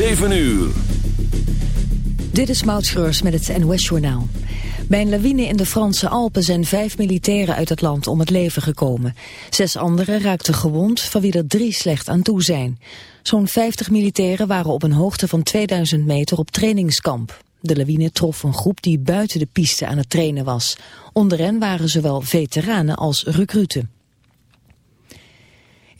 7 uur. Dit is Maud met het NOS Journaal. Bij een lawine in de Franse Alpen zijn vijf militairen uit het land om het leven gekomen. Zes anderen raakten gewond, van wie er drie slecht aan toe zijn. Zo'n 50 militairen waren op een hoogte van 2000 meter op trainingskamp. De lawine trof een groep die buiten de piste aan het trainen was. Onder hen waren zowel veteranen als recruten.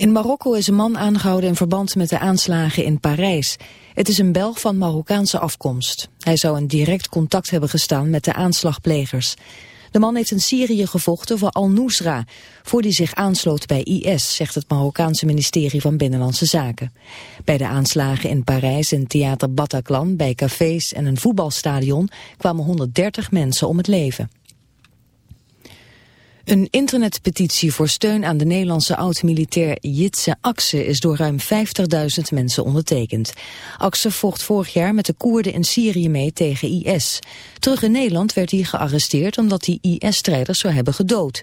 In Marokko is een man aangehouden in verband met de aanslagen in Parijs. Het is een Belg van Marokkaanse afkomst. Hij zou in direct contact hebben gestaan met de aanslagplegers. De man heeft in Syrië gevochten voor Al-Nusra, voor die zich aansloot bij IS, zegt het Marokkaanse ministerie van Binnenlandse Zaken. Bij de aanslagen in Parijs en Theater Bataclan, bij cafés en een voetbalstadion kwamen 130 mensen om het leven. Een internetpetitie voor steun aan de Nederlandse oud-militair Jitse Akse is door ruim 50.000 mensen ondertekend. Akse vocht vorig jaar met de Koerden in Syrië mee tegen IS. Terug in Nederland werd hij gearresteerd omdat hij IS-strijders zou hebben gedood.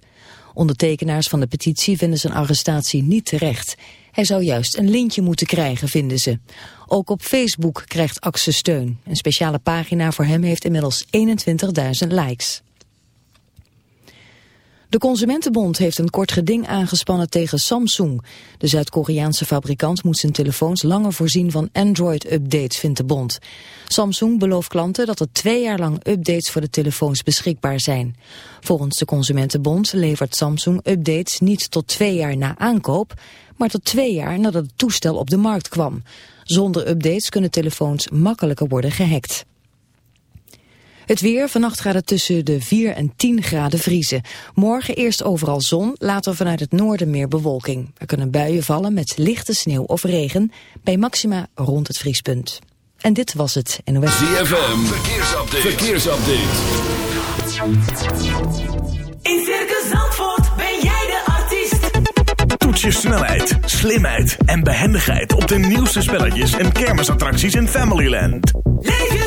Ondertekenaars van de petitie vinden zijn arrestatie niet terecht. Hij zou juist een lintje moeten krijgen, vinden ze. Ook op Facebook krijgt Akse steun. Een speciale pagina voor hem heeft inmiddels 21.000 likes. De Consumentenbond heeft een kort geding aangespannen tegen Samsung. De Zuid-Koreaanse fabrikant moet zijn telefoons langer voorzien van Android-updates, vindt de bond. Samsung belooft klanten dat er twee jaar lang updates voor de telefoons beschikbaar zijn. Volgens de Consumentenbond levert Samsung updates niet tot twee jaar na aankoop, maar tot twee jaar nadat het toestel op de markt kwam. Zonder updates kunnen telefoons makkelijker worden gehackt. Het weer, vannacht gaat het tussen de 4 en 10 graden vriezen. Morgen eerst overal zon, later vanuit het noorden meer bewolking. Er kunnen buien vallen met lichte sneeuw of regen, bij maxima rond het vriespunt. En dit was het NOS. ZFM, verkeersupdate. verkeersupdate. In Circus Zandvoort ben jij de artiest. Toets je snelheid, slimheid en behendigheid op de nieuwste spelletjes en kermisattracties in Familyland. Leef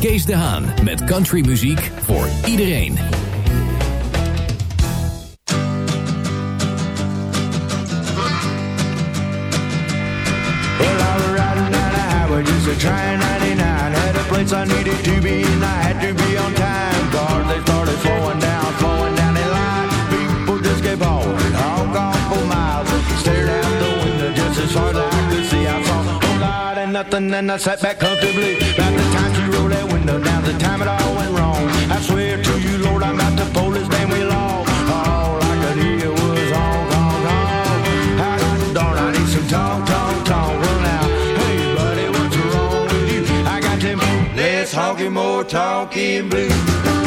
Kees de Haan met countrymuziek voor iedereen. Well, I was riding down the highway just a trying 99. Had a place I needed to be and I had to be on time. Cars, they started slowing down, slowing down the line. People just kept hauling, honk on for miles. Stared out the window just as far as nothing and I sat back comfortably. About the time she rolled that window down, the time it all went wrong. I swear to you, Lord, I'm to pull this damn off. All I could hear was honk, honk, honk. How darn, I need some talk, talk, talk. Well now, hey buddy, what's wrong with you? I got them less honky, more talking blues.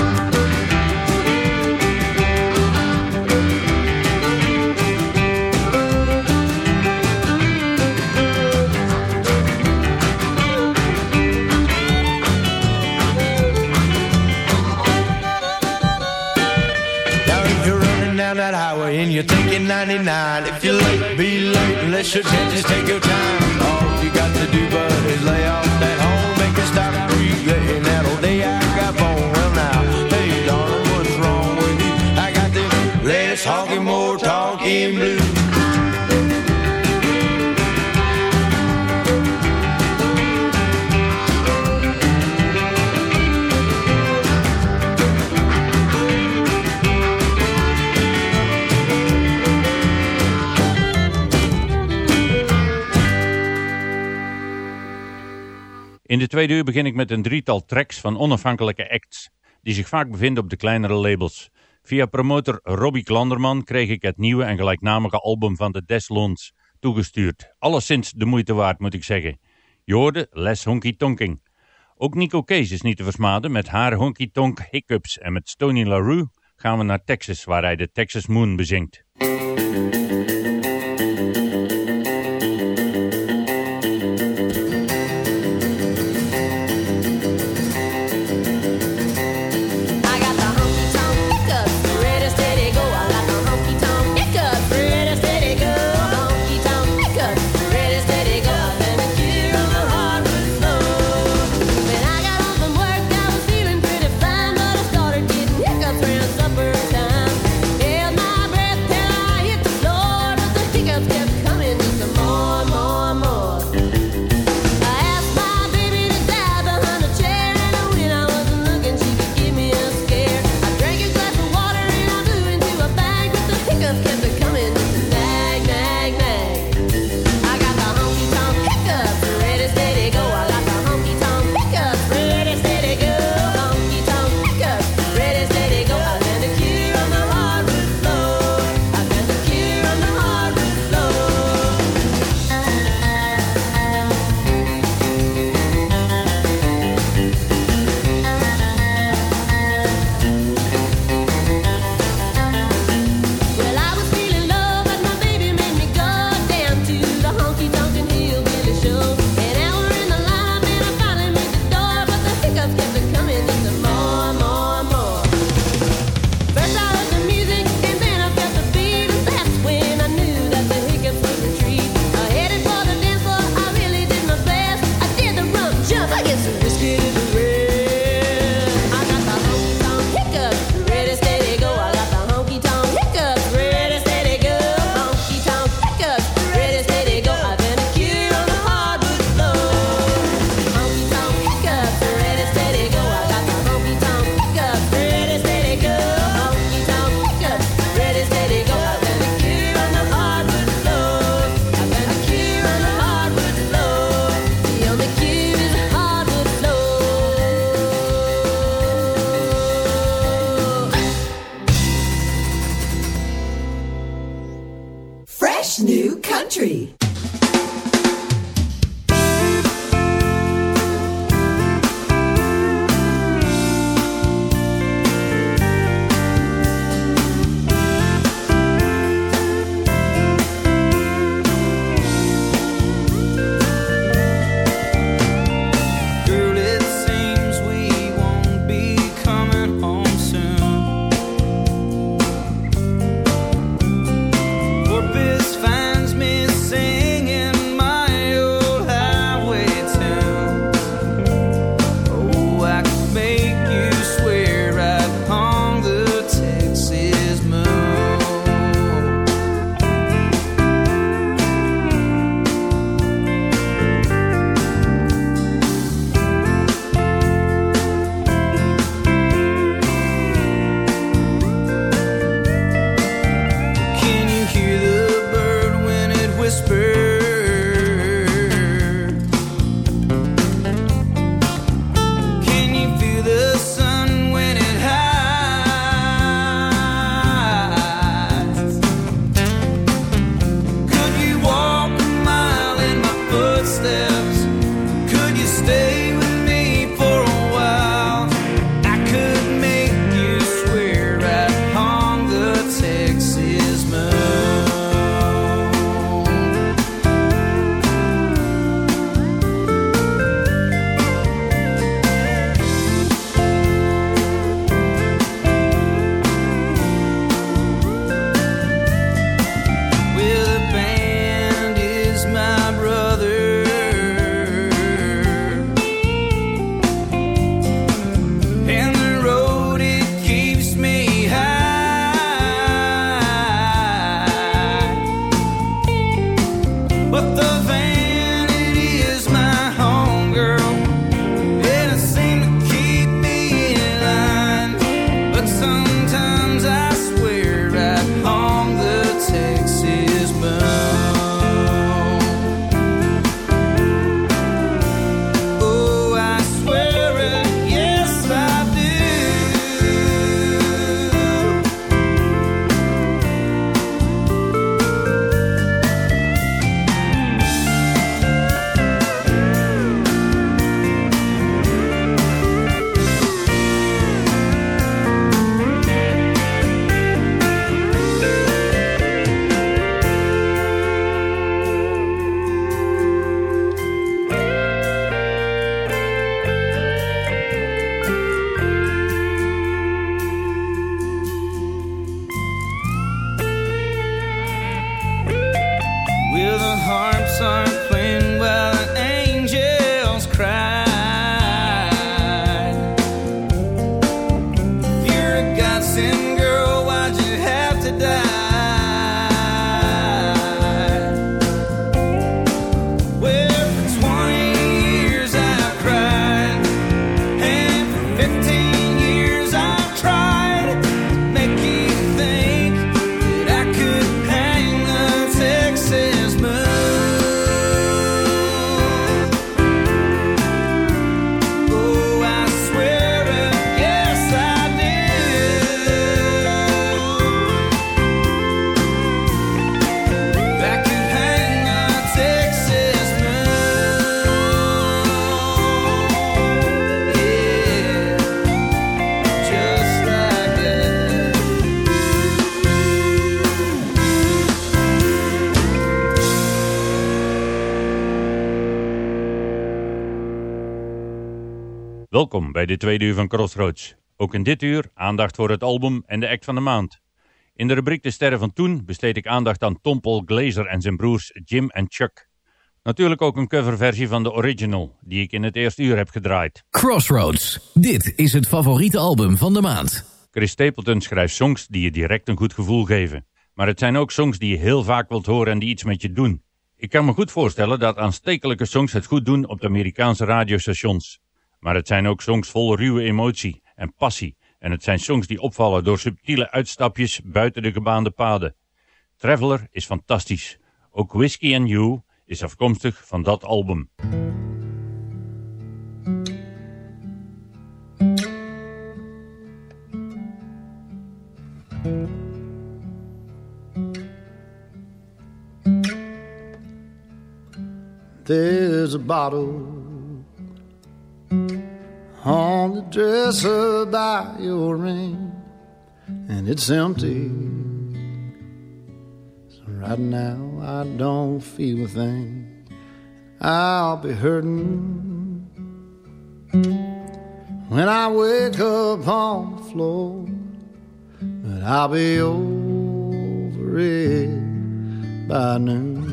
1999. If you're late, be late unless you're just take your time. All you got to do, but is lay off that home, make it stop breathing. That old day I got born, well now, hey darling, what's wrong with you? I got this less honky, more talking blue. In de tweede uur begin ik met een drietal tracks van onafhankelijke acts, die zich vaak bevinden op de kleinere labels. Via promotor Robbie Klanderman kreeg ik het nieuwe en gelijknamige album van de Deslons toegestuurd. Alleszins de moeite waard moet ik zeggen. Je Les Honky Tonking. Ook Nico Kees is niet te versmaden met haar Honky Tonk Hiccups en met Stony LaRue gaan we naar Texas waar hij de Texas Moon bezingt. Welkom bij de tweede uur van Crossroads. Ook in dit uur aandacht voor het album en de act van de maand. In de rubriek De Sterren van Toen besteed ik aandacht aan Tom Paul Glazer en zijn broers Jim en Chuck. Natuurlijk ook een coverversie van de original, die ik in het eerste uur heb gedraaid. Crossroads. Dit is het favoriete album van de maand. Chris Stapleton schrijft songs die je direct een goed gevoel geven. Maar het zijn ook songs die je heel vaak wilt horen en die iets met je doen. Ik kan me goed voorstellen dat aanstekelijke songs het goed doen op de Amerikaanse radiostations. Maar het zijn ook songs vol ruwe emotie en passie. En het zijn songs die opvallen door subtiele uitstapjes buiten de gebaande paden. Traveler is fantastisch. Ook Whiskey and You is afkomstig van dat album. There's a bottle the dresser by your ring, and it's empty. So right now I don't feel a thing. I'll be hurting when I wake up on the floor, but I'll be over it by noon.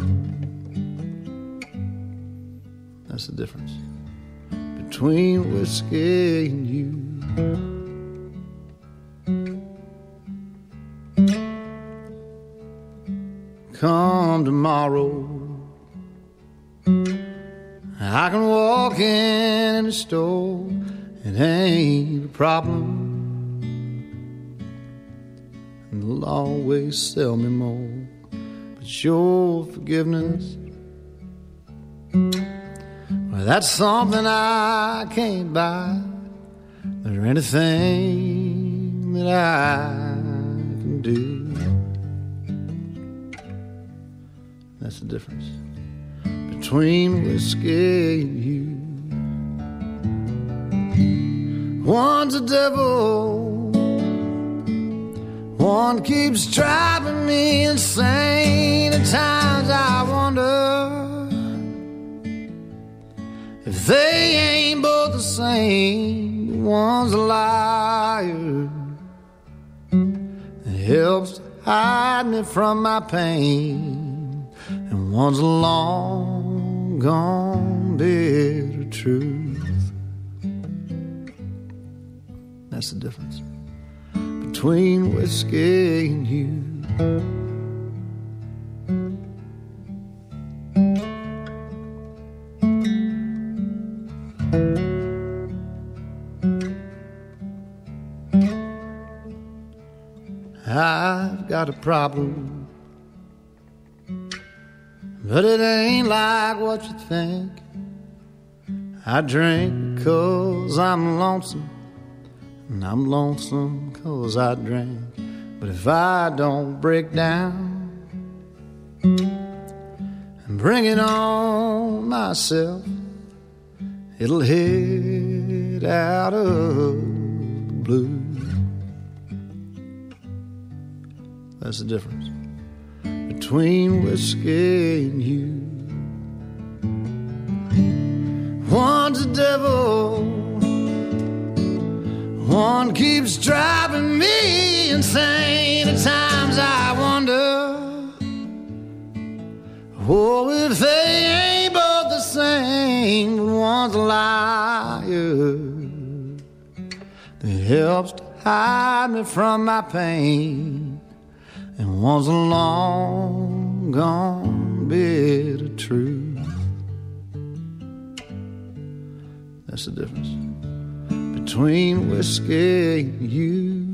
That's the difference between whiskey and you. Come tomorrow, I can walk in the store. It ain't a problem. And they'll always sell me more. But your forgiveness. Well, that's something I can't buy. There's anything that I can do. That's the difference between whiskey and you. One's a devil, one keeps driving me insane. At times I wonder they ain't both the same. One's a liar that helps hide me from my pain, and one's a long gone bitter truth. That's the difference between whiskey and you. Problem, but it ain't like what you think. I drink cause I'm lonesome, and I'm lonesome cause I drink. But if I don't break down and bring it on myself, it'll hit out of blue. That's the difference between whiskey and you. One's a devil, one keeps driving me insane. At times I wonder, oh, if they ain't both the same. One's a liar that helps to hide me from my pain and one's a long gone bit of truth. That's the difference between whiskey and you.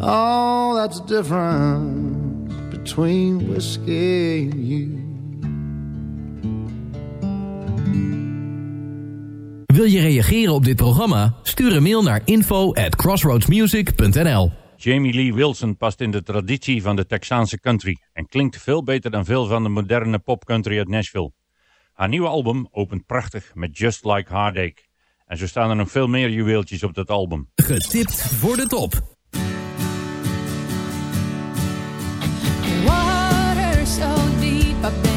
Oh, that's the difference between whiskey and you. Wil je reageren op dit programma? Stuur een mail naar info at crossroadsmusic.nl Jamie Lee Wilson past in de traditie van de Texaanse country en klinkt veel beter dan veel van de moderne popcountry uit Nashville. Haar nieuwe album opent prachtig met Just Like Heartache. En zo staan er nog veel meer juweeltjes op dat album. Getipt voor de top. Water so deep,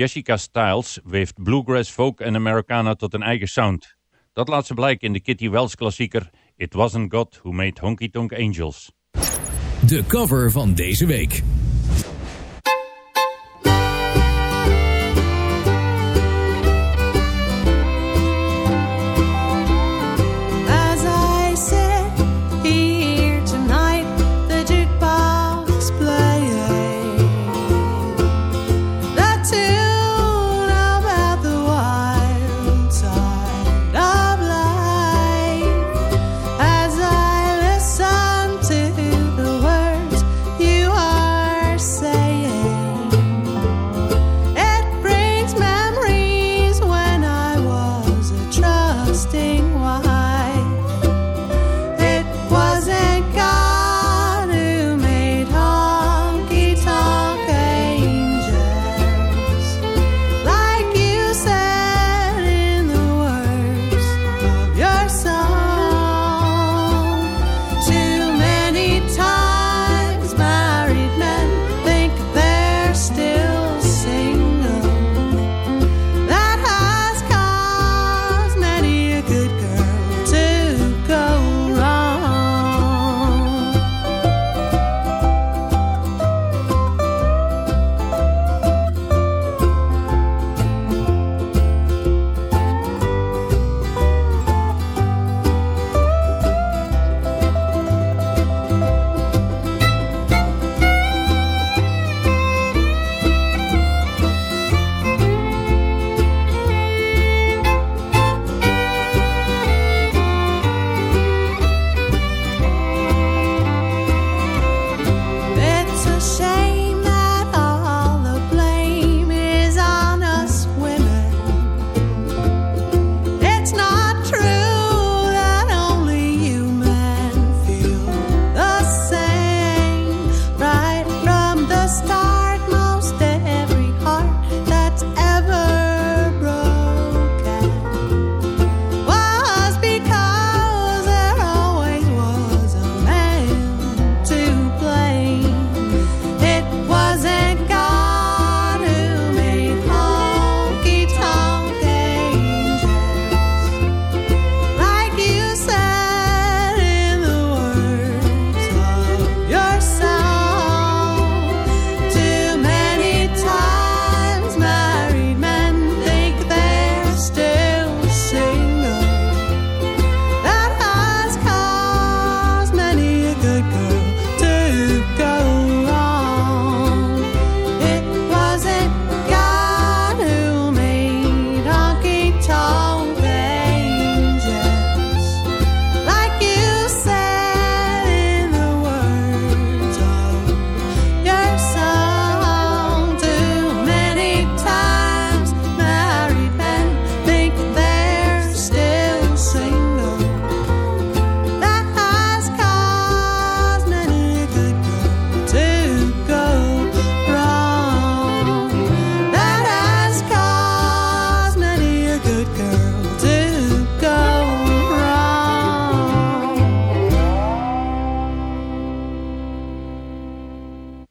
Jessica Stiles weeft bluegrass, folk en Americana tot een eigen sound. Dat laat ze blijken in de Kitty Wells klassieker It Wasn't God Who Made Honky Tonk Angels. De cover van deze week.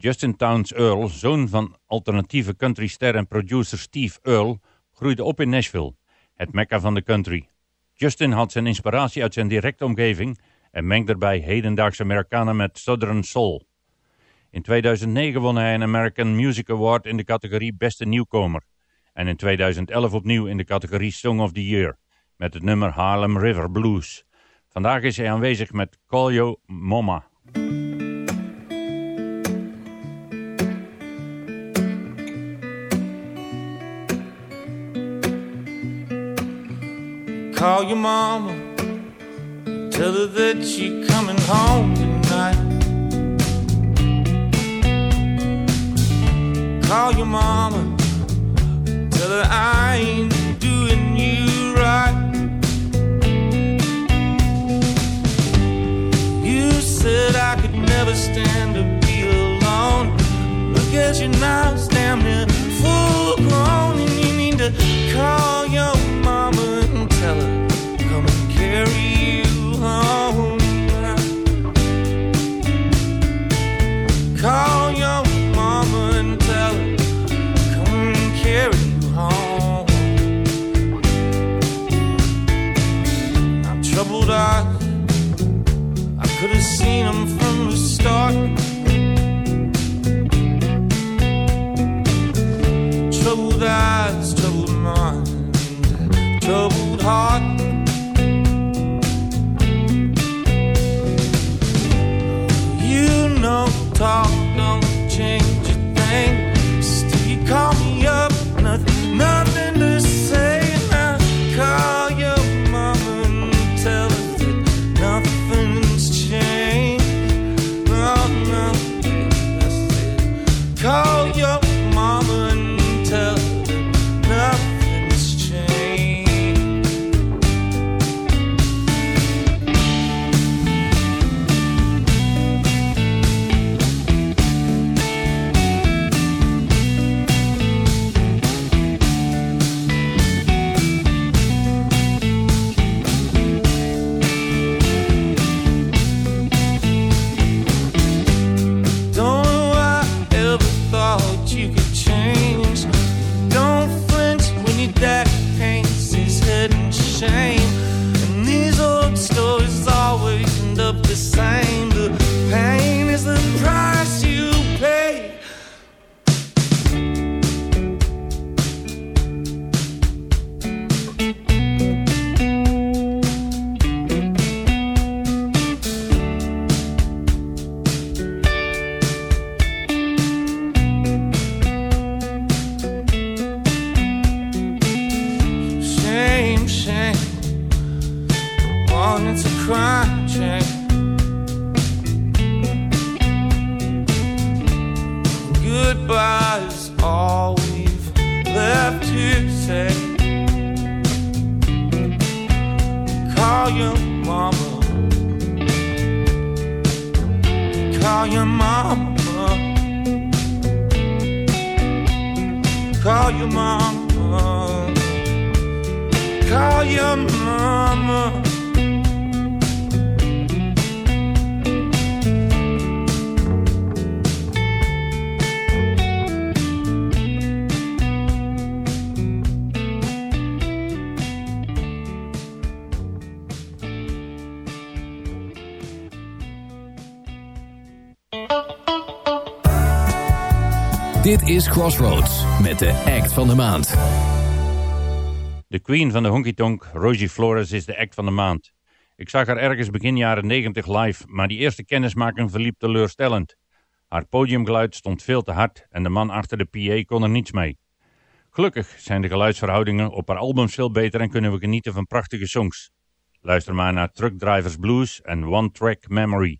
Justin Towns Earl, zoon van alternatieve countryster en producer Steve Earl, groeide op in Nashville, het mekka van de country. Justin had zijn inspiratie uit zijn directe omgeving en mengt daarbij hedendaagse Amerikanen met Southern Soul. In 2009 won hij een American Music Award in de categorie Beste Nieuwkomer en in 2011 opnieuw in de categorie Song of the Year met het nummer Harlem River Blues. Vandaag is hij aanwezig met Call Yo Mama. Call your mama, tell her that you're coming home tonight. Call your mama, tell her I ain't doing you right. You said I could never stand to be alone. Look at you now, near full grown, and you need to call your start. Troubled eyes, troubled mind, troubled heart. You know, talk Dit is Crossroads met de act van de maand. De queen van de honky tonk, Rosie Flores, is de act van de maand. Ik zag haar ergens begin jaren 90 live, maar die eerste kennismaking verliep teleurstellend. Haar podiumgeluid stond veel te hard en de man achter de PA kon er niets mee. Gelukkig zijn de geluidsverhoudingen op haar albums veel beter en kunnen we genieten van prachtige songs. Luister maar naar Truck Drivers Blues en One Track Memory.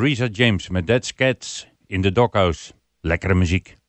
Theresa James met Dead Cats in de Dockhouse. Lekkere muziek.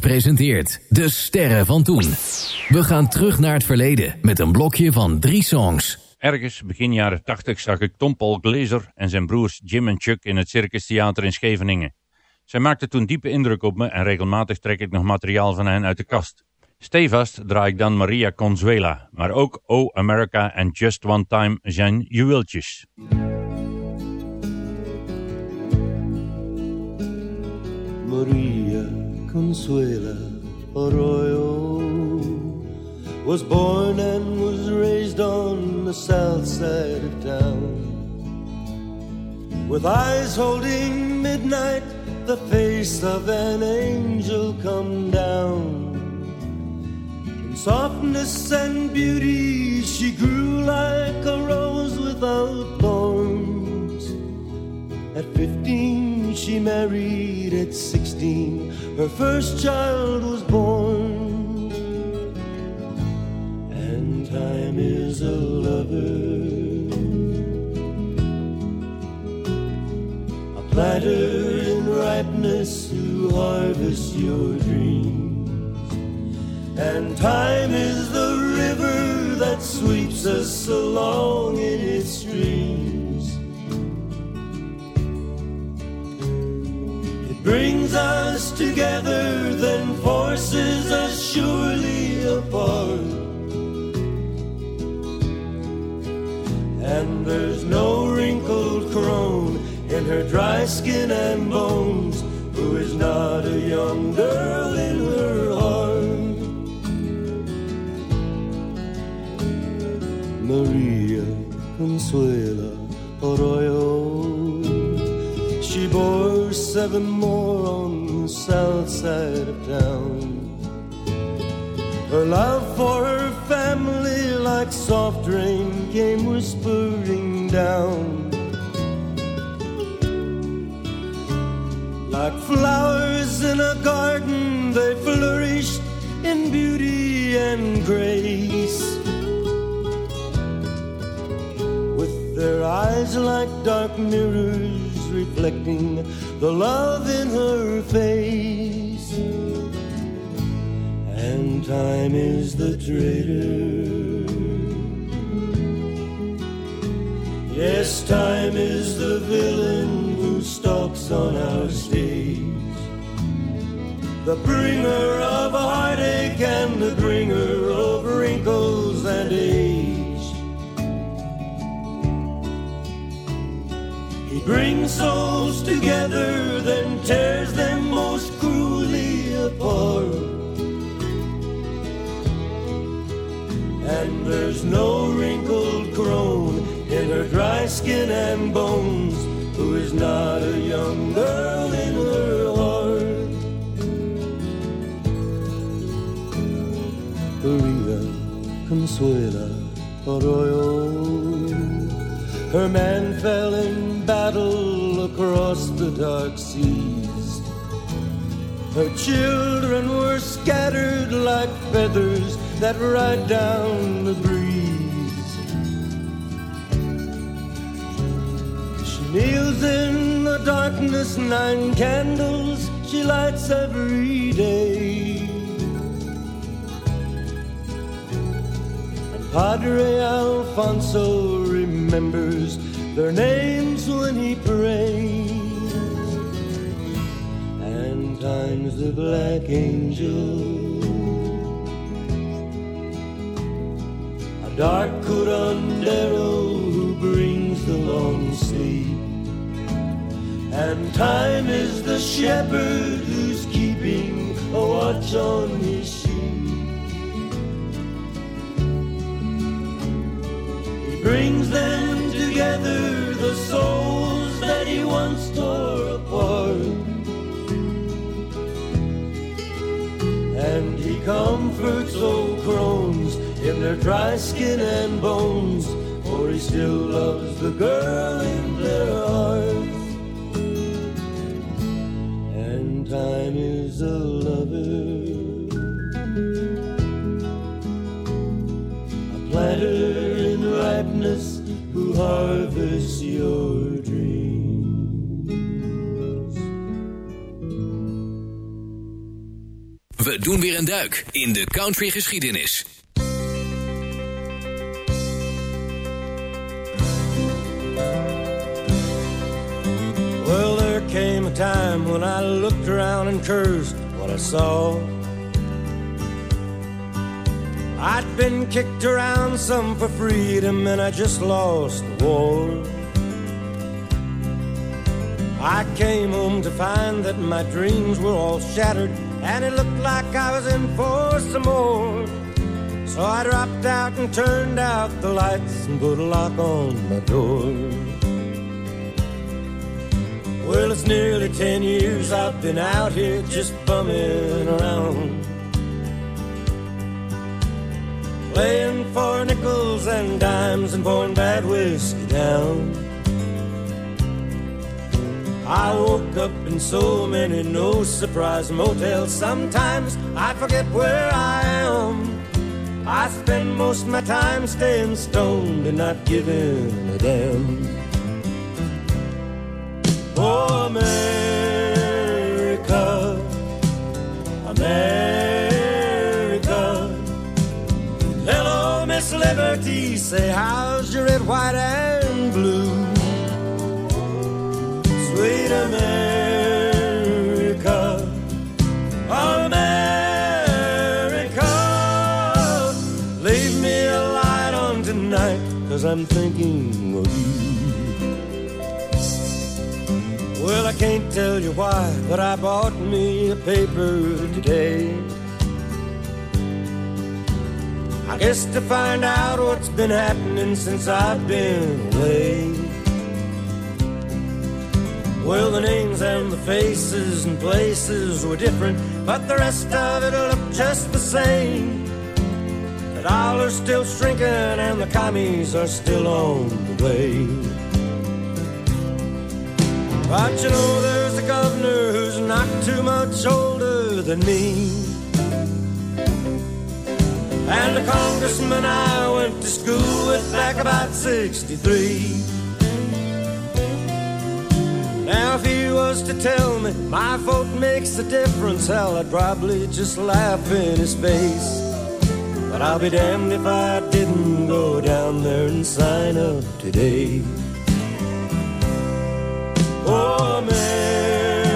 Presenteert De Sterren van Toen. We gaan terug naar het verleden met een blokje van drie songs. Ergens begin jaren 80 zag ik Tom Paul Glazer en zijn broers Jim en Chuck in het Circus Theater in Scheveningen. Zij maakten toen diepe indruk op me en regelmatig trek ik nog materiaal van hen uit de kast. Stevast draai ik dan Maria Consuela, maar ook Oh America en Just One Time zijn juweeltjes. Maria Consuela Arroyo was born and was raised on the south side of town. With eyes holding midnight, the face of an angel come down. In softness and beauty, she grew like a rose without thorns. At 15, she married. At 16, her first child was born. And time is a lover, a planter in ripeness who harvests your dreams. And time is the river that sweeps us along in its streams. Brings us together, then forces us surely apart. And there's no wrinkled crone in her dry skin and bones who is not a young girl in her heart. Maria Consuela Arroyo. She bore seven more on the south side of town. Her love for her family, like soft rain, came whispering down. Like flowers in a garden, they flourished in beauty and grace. With their eyes like dark mirrors reflecting the love in her face. And time is the traitor. Yes, time is the villain who stalks on our stage. The bringer of heartache and the bringer of wrinkles and age. Brings souls together, then tears them most cruelly apart. And there's no wrinkled crone in her dry skin and bones who is not a young girl in her heart. Maria Consuela Arroyo. Her man fell in battle across the dark seas. Her children were scattered like feathers that ride down the breeze. She kneels in the darkness, nine candles she lights every day. And Padre Alfonso remembers their names when he prays. And time's the black angel. A dark curandero who brings the long sleep. And time is the shepherd who's keeping a watch on his sheep. He brings them tore apart. And he comforts old crones in their dry skin and bones, for he still loves the girl in their hearts. And time is a lover, a planter in ripeness who harvests Doen weer een duik in de country geschiedenis. Well, there came a time when I looked around and cursed what I saw. I'd been kicked around some for freedom and I just lost the war. I came home to find that my dreams were all shattered and it looked like I was in for some more. So I dropped out and turned out the lights and put a lock on my door. Well, it's nearly ten years I've been out here just bumming around. Playing for nickels and dimes and pouring bad whiskey down. I woke up in so many no surprise motels. Sometimes I forget where I am. I spend most of my time staying stoned and not giving a damn. Oh, America, America. Hello, Miss Liberty. Say, how's your red, white, and blue? I'm thinking of you. Well, I can't tell you why, but I bought me a paper today. I guess to find out what's been happening since I've been away. Well, the names and the faces and places were different, but the rest of it looked just the same. The dollar's still shrinking and the commies are still on the way. But you know, there's a governor who's not too much older than me. And a congressman I went to school with back about 63. Now, if he was to tell me my vote makes a difference, hell, I'd probably just laugh in his face. But I'll be damned if I didn't go down there and sign up today. Oh, America,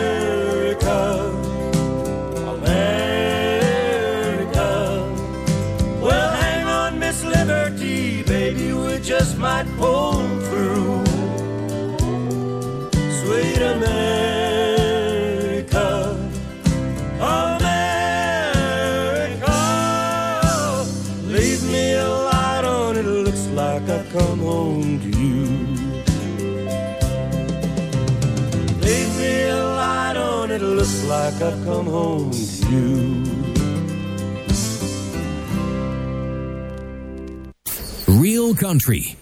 America. Well, hang on, Miss Liberty, baby, we just might pull like I've come home to you. Real Country.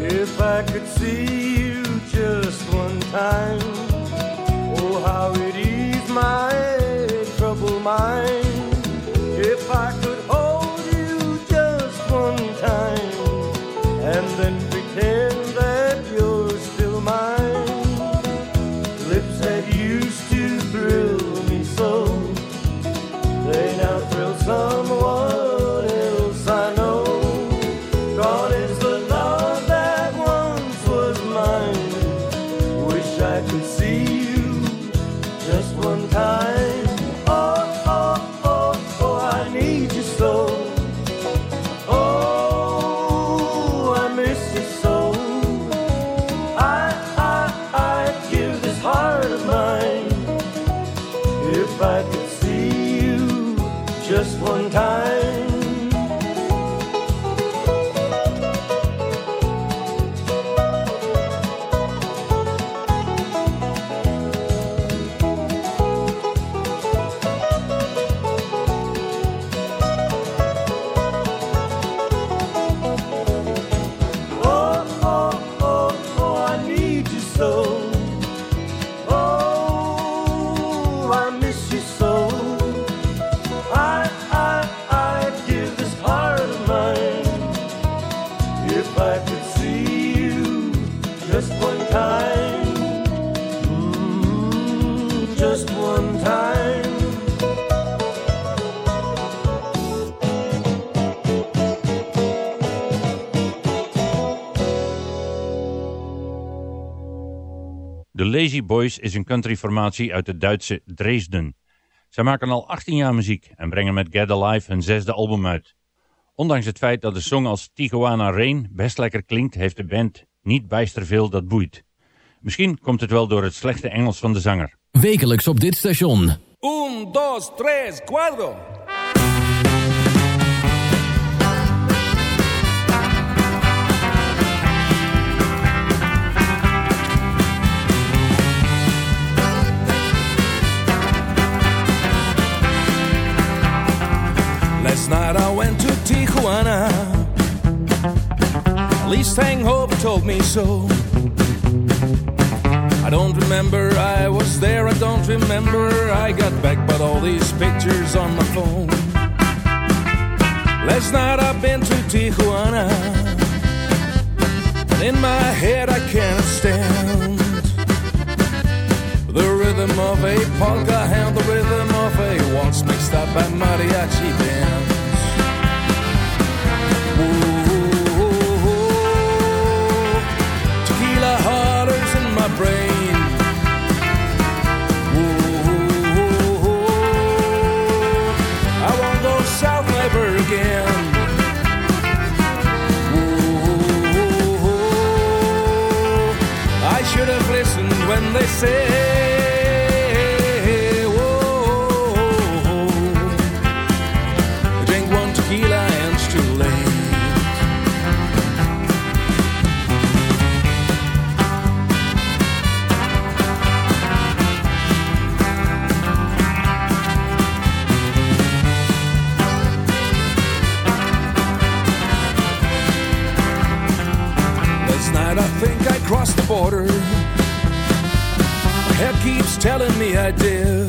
If I could see you just one time, just one time. De Lazy Boys is een countryformatie uit het Duitse Dresden. Zij maken al 18 jaar muziek en brengen met Get Alive hun zesde album uit. Ondanks het feit dat de song als Tijuana Rain best lekker klinkt, heeft de band niet bijster veel dat boeit. Misschien komt het wel door het slechte Engels van de zanger. Wekelijks op dit station. Un, dos, tres, cuatro. Last night I went to Tijuana. At least Hangover told me so. I don't remember I was there, I don't remember I got back, but all these pictures on my phone. Last night I've been to Tijuana, and in my head I can't stand the rhythm of a polka and the rhythm of a waltz mixed up by mariachi bands. They say, I did.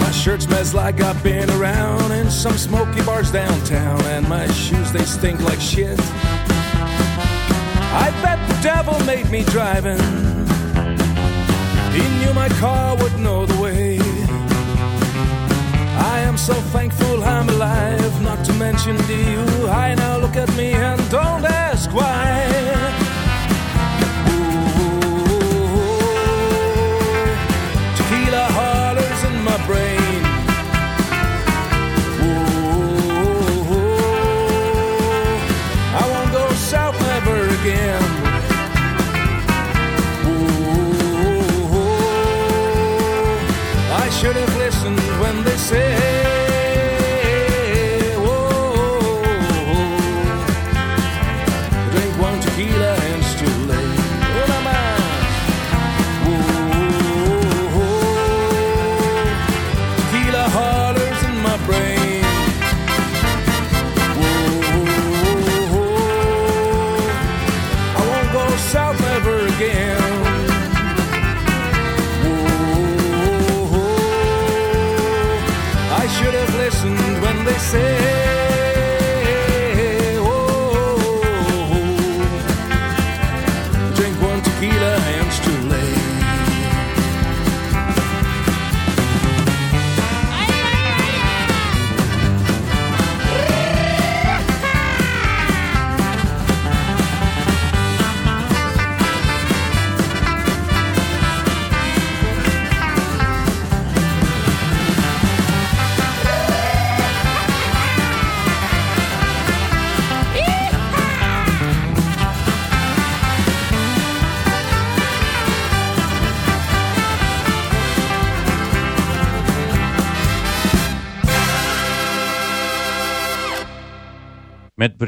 My shirt smells like I've been around in some smoky bars downtown, and my shoes they stink like shit. I bet the devil made me driving. He knew my car would know the way. I am so thankful I'm alive, not to mention the you. I now look at me and don't ask why.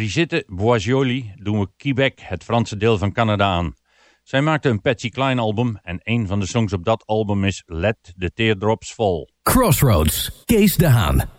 Brigitte Boisjoli doen we Quebec, het Franse deel van Canada aan. Zij maakte een Patsy Cline album en een van de songs op dat album is Let the Teardrops Fall. Crossroads, Kees de Haan.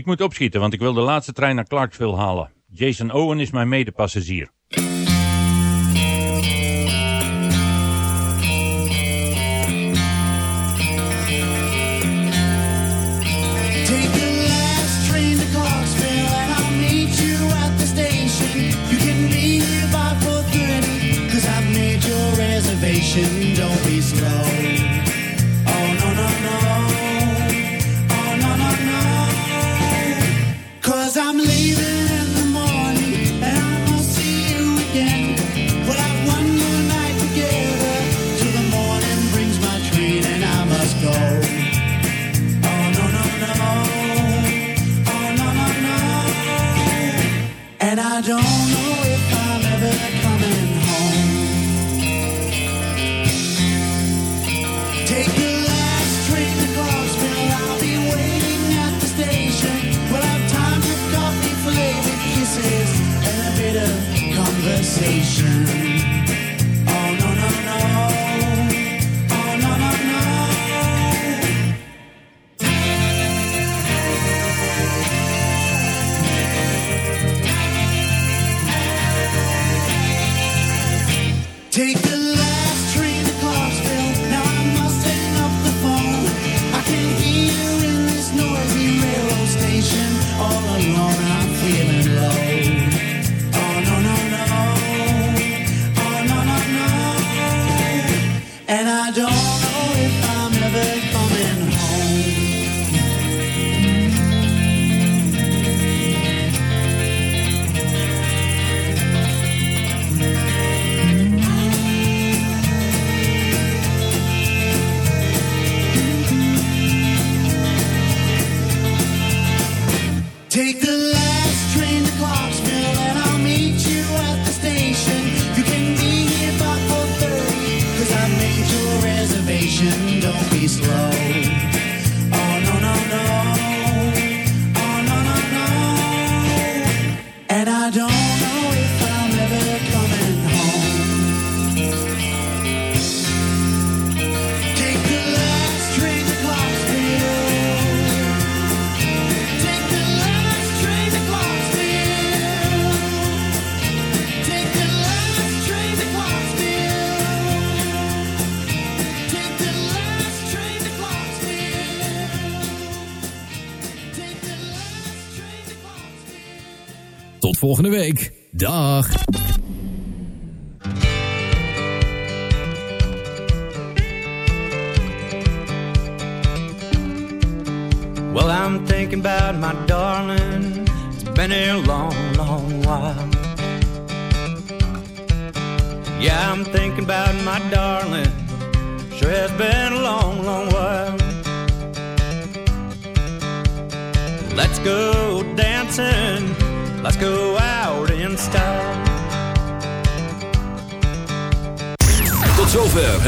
Ik moet opschieten, want ik wil de laatste trein naar Clarksville halen. Jason Owen is mijn medepassagier. Week. Dag.